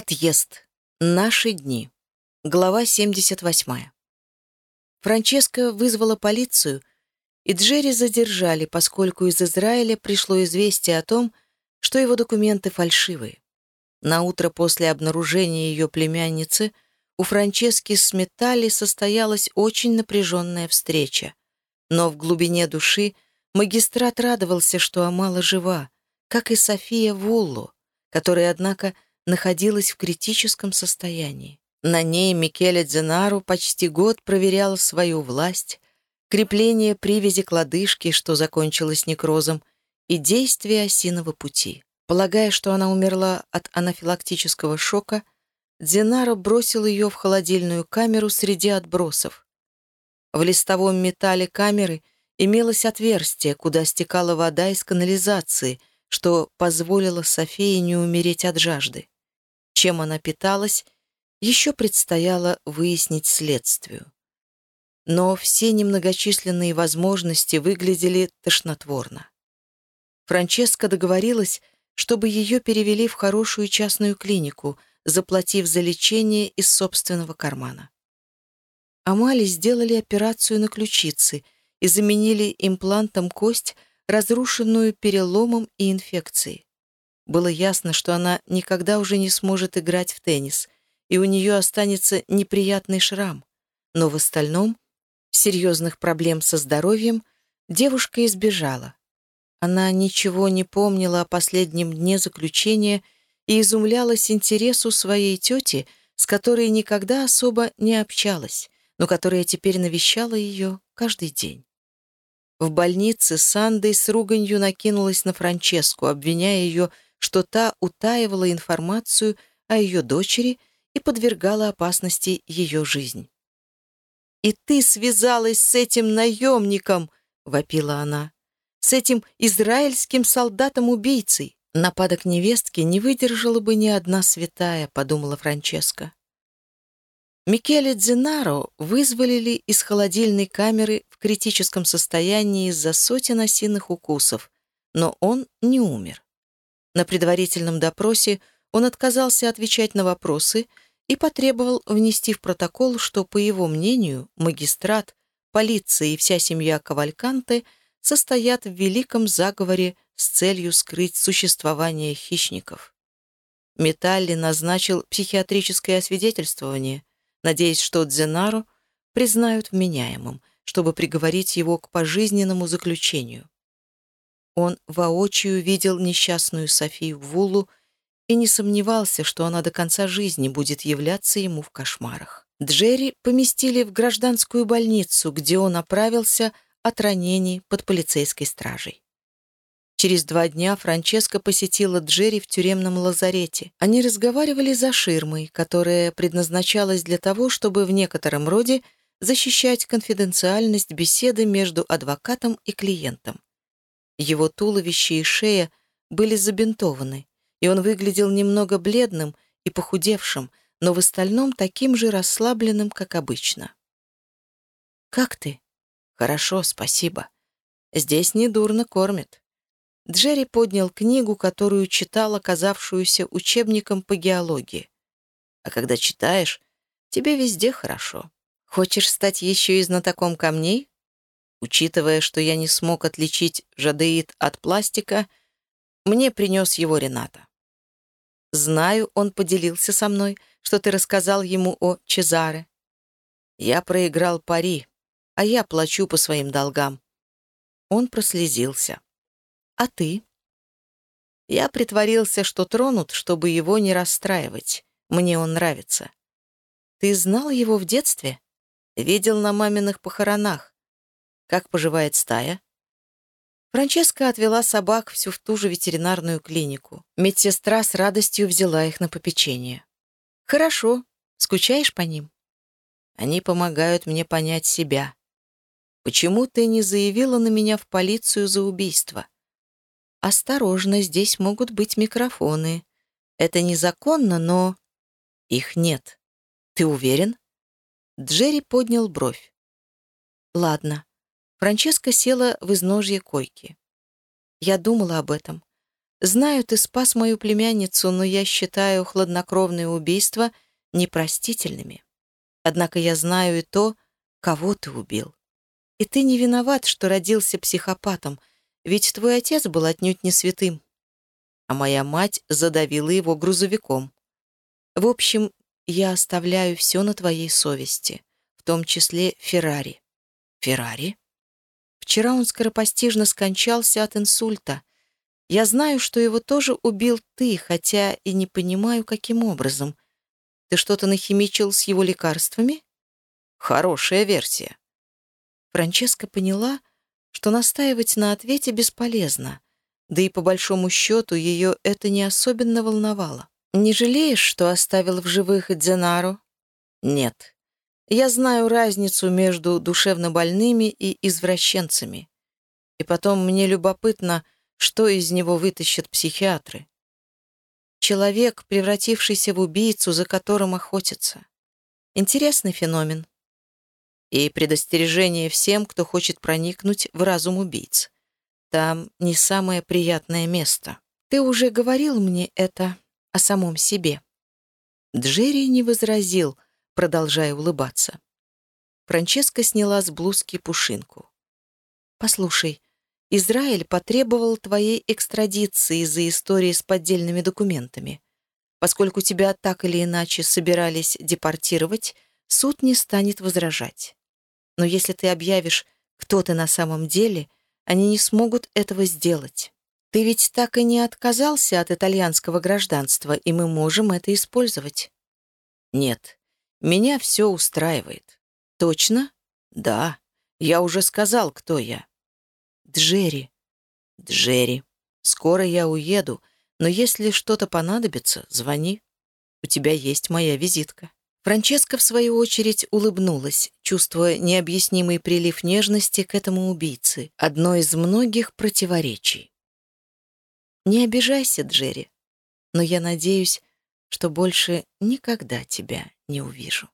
Отъезд. Наши дни. Глава 78. Франческа вызвала полицию, и Джерри задержали, поскольку из Израиля пришло известие о том, что его документы фальшивые. На утро после обнаружения ее племянницы у Франчески с Металли состоялась очень напряженная встреча. Но в глубине души магистрат радовался, что Амала жива, как и София Вуллу, которая, однако, находилась в критическом состоянии. На ней Микеле Дзенару почти год проверял свою власть, крепление привязи к лодыжке, что закончилось некрозом, и действие осиного пути. Полагая, что она умерла от анафилактического шока, Дзенаро бросил ее в холодильную камеру среди отбросов. В листовом металле камеры имелось отверстие, куда стекала вода из канализации, что позволило Софии не умереть от жажды. Чем она питалась, еще предстояло выяснить следствию. Но все немногочисленные возможности выглядели тошнотворно. Франческа договорилась, чтобы ее перевели в хорошую частную клинику, заплатив за лечение из собственного кармана. Амали сделали операцию на ключице и заменили имплантом кость, разрушенную переломом и инфекцией. Было ясно, что она никогда уже не сможет играть в теннис, и у нее останется неприятный шрам. Но в остальном серьезных проблем со здоровьем девушка избежала. Она ничего не помнила о последнем дне заключения и изумлялась интересу своей тети, с которой никогда особо не общалась, но которая теперь навещала ее каждый день. В больнице Сандой с руганью накинулась на Франческу, обвиняя ее что та утаивала информацию о ее дочери и подвергала опасности ее жизнь. «И ты связалась с этим наемником!» — вопила она. «С этим израильским солдатом-убийцей!» Нападок невестки не выдержала бы ни одна святая, подумала Франческа. Микеле Дзинаро вызволили из холодильной камеры в критическом состоянии из-за сотен осиных укусов, но он не умер. На предварительном допросе он отказался отвечать на вопросы и потребовал внести в протокол, что, по его мнению, магистрат, полиция и вся семья Кавальканте состоят в великом заговоре с целью скрыть существование хищников. Металли назначил психиатрическое освидетельствование, надеясь, что Дзенару признают вменяемым, чтобы приговорить его к пожизненному заключению. Он воочию видел несчастную Софию Вулу и не сомневался, что она до конца жизни будет являться ему в кошмарах. Джерри поместили в гражданскую больницу, где он оправился от ранений под полицейской стражей. Через два дня Франческа посетила Джерри в тюремном лазарете. Они разговаривали за ширмой, которая предназначалась для того, чтобы в некотором роде защищать конфиденциальность беседы между адвокатом и клиентом. Его туловище и шея были забинтованы, и он выглядел немного бледным и похудевшим, но в остальном таким же расслабленным, как обычно. «Как ты?» «Хорошо, спасибо. Здесь недурно кормят». Джерри поднял книгу, которую читал, оказавшуюся учебником по геологии. «А когда читаешь, тебе везде хорошо. Хочешь стать еще и знатоком камней?» Учитывая, что я не смог отличить жадеид от пластика, мне принес его Рената. Знаю, он поделился со мной, что ты рассказал ему о Чезаре. Я проиграл пари, а я плачу по своим долгам. Он прослезился. А ты? Я притворился, что тронут, чтобы его не расстраивать. Мне он нравится. Ты знал его в детстве? Видел на маминых похоронах. Как поживает стая?» Франческа отвела собак всю в ту же ветеринарную клинику. Медсестра с радостью взяла их на попечение. «Хорошо. Скучаешь по ним?» «Они помогают мне понять себя. Почему ты не заявила на меня в полицию за убийство?» «Осторожно, здесь могут быть микрофоны. Это незаконно, но...» «Их нет. Ты уверен?» Джерри поднял бровь. «Ладно. Франческа села в изножье койки. Я думала об этом. Знаю, ты спас мою племянницу, но я считаю хладнокровные убийства непростительными. Однако я знаю и то, кого ты убил. И ты не виноват, что родился психопатом, ведь твой отец был отнюдь не святым. А моя мать задавила его грузовиком. В общем, я оставляю все на твоей совести, в том числе Феррари. Феррари? Вчера он скоропостижно скончался от инсульта. Я знаю, что его тоже убил ты, хотя и не понимаю, каким образом. Ты что-то нахимичил с его лекарствами? Хорошая версия. Франческа поняла, что настаивать на ответе бесполезно, да и по большому счету ее это не особенно волновало. «Не жалеешь, что оставил в живых Дзенару?» «Нет. Я знаю разницу между душевнобольными и извращенцами. И потом мне любопытно, что из него вытащат психиатры. Человек, превратившийся в убийцу, за которым охотятся. Интересный феномен. И предостережение всем, кто хочет проникнуть в разум убийц. Там не самое приятное место. Ты уже говорил мне это о самом себе. Джерри не возразил, продолжая улыбаться. Франческа сняла с блузки пушинку. «Послушай, Израиль потребовал твоей экстрадиции из-за истории с поддельными документами. Поскольку тебя так или иначе собирались депортировать, суд не станет возражать. Но если ты объявишь, кто ты на самом деле, они не смогут этого сделать. Ты ведь так и не отказался от итальянского гражданства, и мы можем это использовать. Нет, меня все устраивает. Точно? Да. Я уже сказал, кто я. Джерри. Джерри. Скоро я уеду, но если что-то понадобится, звони. У тебя есть моя визитка». Франческа, в свою очередь, улыбнулась, чувствуя необъяснимый прилив нежности к этому убийце, одно из многих противоречий. «Не обижайся, Джерри, но я надеюсь, что больше никогда тебя не увижу».